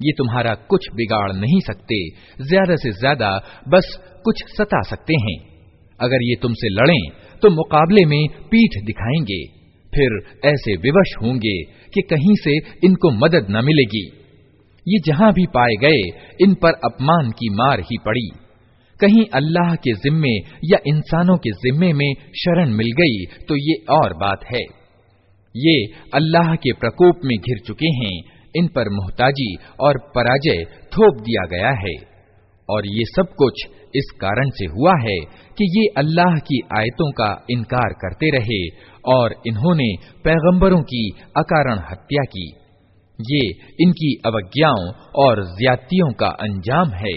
ये तुम्हारा कुछ बिगाड़ नहीं सकते ज्यादा से ज्यादा बस कुछ सता सकते हैं अगर ये तुमसे लड़ें तो मुकाबले में पीठ दिखाएंगे फिर ऐसे विवश होंगे कि कहीं से इनको मदद न मिलेगी। ये जहाँ भी पाए गए, इन पर अपमान की मार ही पड़ी। कहीं अल्लाह के जिम्मे या इंसानों के जिम्मे में शरण मिल गई तो ये और बात है। ये अल्लाह के प्रकोप में घिर चुके हैं, इन पर मोहताजी और पराजय थोप दिया गया है। और ये सब कुछ इस कारण से हुआ है कि ये अल्लाह की आयतों का इनकार करते रहे और इन्होंने पैगंबरों की अकारण हत्या की ये इनकी अवज्ञाओं और ज्यादतियों का अंजाम है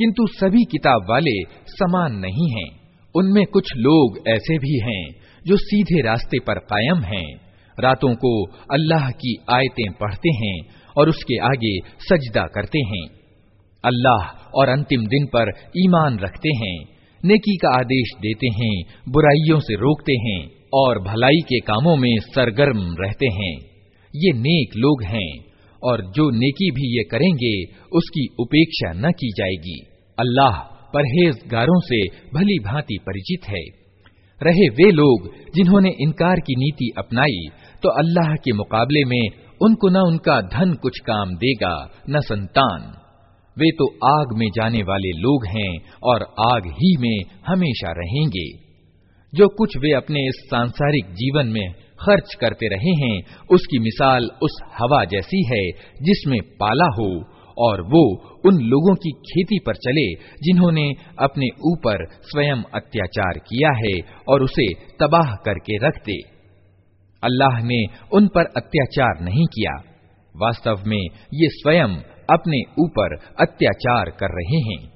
किंतु सभी किताब वाले समान नहीं हैं उनमें कुछ लोग ऐसे भी हैं जो सीधे रास्ते पर कायम हैं। रातों को अल्लाह की आयतें पढ़ते हैं और उसके आगे सजदा करते हैं। अल्लाह और अंतिम दिन पर ईमान रखते हैं, नेकी का आदेश देते हैं, बुराइयों से रोकते हैं और भलाई के कामों में सरगर्म रहते हैं। ये नेक लोग हैं और जो नेकी भी ये करेंगे, उसकी उपेक्षा न की जाएगी। अल्लाह परहेजगारों से भली भांति परिचित है। रहे वे लोग जिन्होंने इनकार की नीति अपनाई तो अल्लाह के मुकाबले में उनको न उनका धन कुछ काम देगा, न संतान। वे तो आग में जाने वाले लोग हैं और आग ही में हमेशा रहेंगे। जो कुछ वे अपने इस सांसारिक जीवन में खर्च करते रहे हैं, उसकी मिसाल उस हवा जैसी है जिसमें पाला हो और वो उन लोगों की खेती पर चले जिन्होंने अपने ऊपर स्वयं अत्याचार किया है और उसे तबाह करके रख दे। अल्लाह ने उन पर अत्याचार नहीं किया। वास्तव में ये स्वयं अपने ऊपर अत्याचार कर रहे हैं।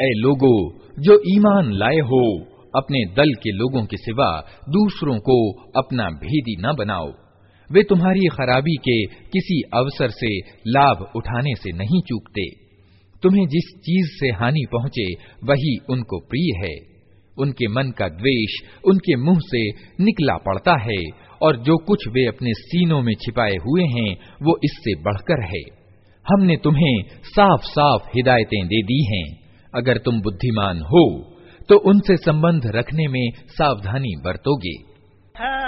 ऐ लोगो जो ईमान लाए हो अपने दल के लोगों के सिवा दूसरों को अपना भेदी न बनाओ वे तुम्हारी खराबी के किसी अवसर से लाभ उठाने से नहीं चूकते तुम्हें जिस चीज़ से हानि पहुँचे वही उनको प्रिय है। उनके मन का द्वेष उनके मुँह से निकला पड़ता है और जो कुछ वे अपने सीनों में छिपाए हुए हैं वो इससे बढ़कर है। हमने तुम्हें साफ़ साफ़ हिदायतें दे दी हैं। अगर तुम बुद्धिमान हो तो उनसे संबंध रखने में सावधानी बरतोगे। हाँ,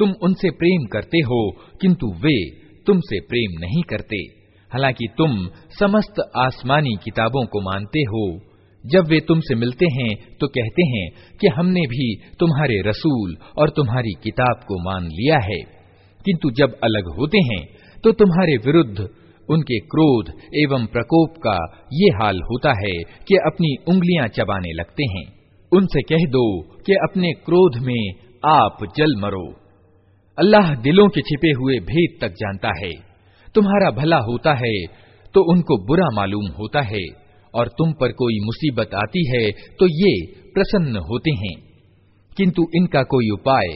तुम उनसे प्रेम करते हो किंतु वे तुमसे प्रेम नहीं करते हालांकि तुम समस्त आसमानी किताबों को मानते हो जब वे तुमसे मिलते हैं तो कहते हैं कि हमने भी तुम्हारे रसूल और तुम्हारी किताब को मान लिया है। किंतु जब अलग होते हैं तो तुम्हारे विरुद्ध उनके क्रोध एवं प्रकोप का ये हाल होता है कि अपनी उंगलियाँ चबाने लगते हैं। उनसे कह दो कि अपने क्रोध में आप जल मरो। अल्लाह दिलों के छिपे हुए भेद तक जानता है। तुम्हारा भला होता है तो उनको बुरा मालूम होता है। और तुम पर कोई मुसीबत आती है तो ये प्रसन्न होते हैं। किंतु इनका कोई उपाय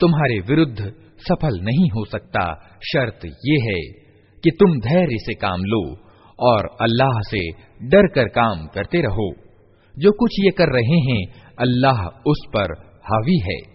तुम्हारे विरुद्ध सफल नहीं हो सकता। शर्त ये है कि तुम धैर्य से काम लो और अल्लाह से डर कर काम करते रहो। जो कुछ ये कर रहे हैं, अल्लाह उस पर हावी है।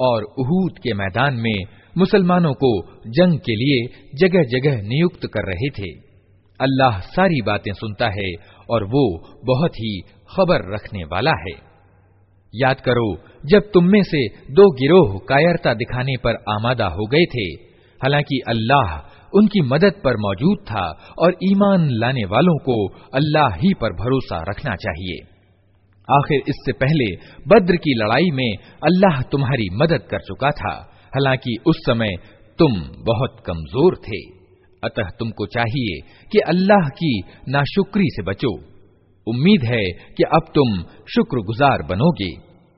और उहूद के मैदान में मुसलमानों को जंग के लिए जगह जगह नियुक्त कर रहे थे। अल्लाह सारी बातें सुनता है और वो बहुत ही खबर रखने वाला है। याद करो, जब तुम में से दो गिरोह कायरता दिखाने पर आमादा हो गए थे, हालाँकि अल्लाह उनकी मदद पर मौजूद था और ईमान लाने वालों को अल्लाह ही पर भरोसा रखना चाहिए। आखिर इससे पहले बद्र की लड़ाई में अल्लाह तुम्हारी मदद कर चुका था हालांकि उस समय तुम बहुत कमजोर थे अतः तुमको चाहिए कि अल्लाह की नाशुक्री से बचो उम्मीद है कि अब तुम शुक्रगुजार बनोगे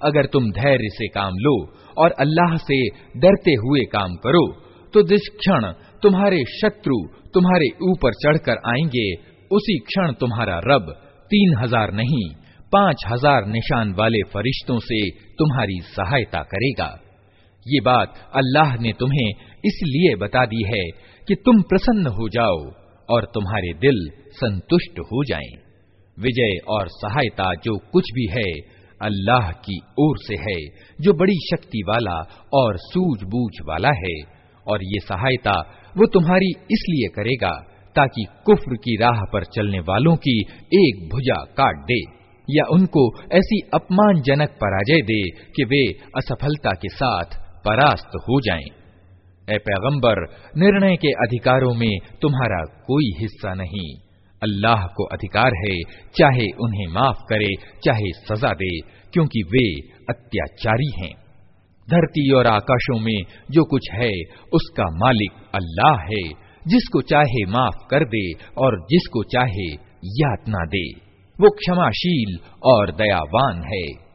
अगर तुम धैर्य से काम लो और अल्लाह से डरते हुए काम करो तो जिस क्षण तुम्हारे शत्रु तुम्हारे ऊपर चढ़कर आएँगे, उसी क्षण तुम्हारा रब तीन हज़ार नहीं, पाँच हज़ार निशान वाले फरिश्तों से तुम्हारी सहायता करेगा ये बात अल्लाह ने तुम्हें इसलिए बता दी है कि तुम प्रसन्न हो जाओ और तुम्हारे दिल संतुष्ट हो जाएँ। विजय और सहायता जो कुछ भी है अल्लाह की ओर से है, जो बड़ी शक्ति वाला और सूझबूझ वाला है, और ये सहायता वो तुम्हारी इसलिए करेगा ताकि कुफ्र की राह पर चलने वालों की एक भुजा काट दे, या उनको ऐसी अपमानजनक पराजय दे कि वे असफलता के साथ परास्त हो जाएँ। ए पैगंबर, निर्णय के अधिकारों में तुम्हारा कोई हिस्सा नहीं अल्लाह को अधिकार है, चाहे उन्हें माफ़ करे, चाहे सजा दे, क्योंकि वे अत्याचारी हैं। धरती और आकाशों में जो कुछ है, उसका मालिक अल्लाह है। जिसको चाहे माफ़ कर दे और जिसको चाहे यातना दे। वो क्षमाशील और दयावान है।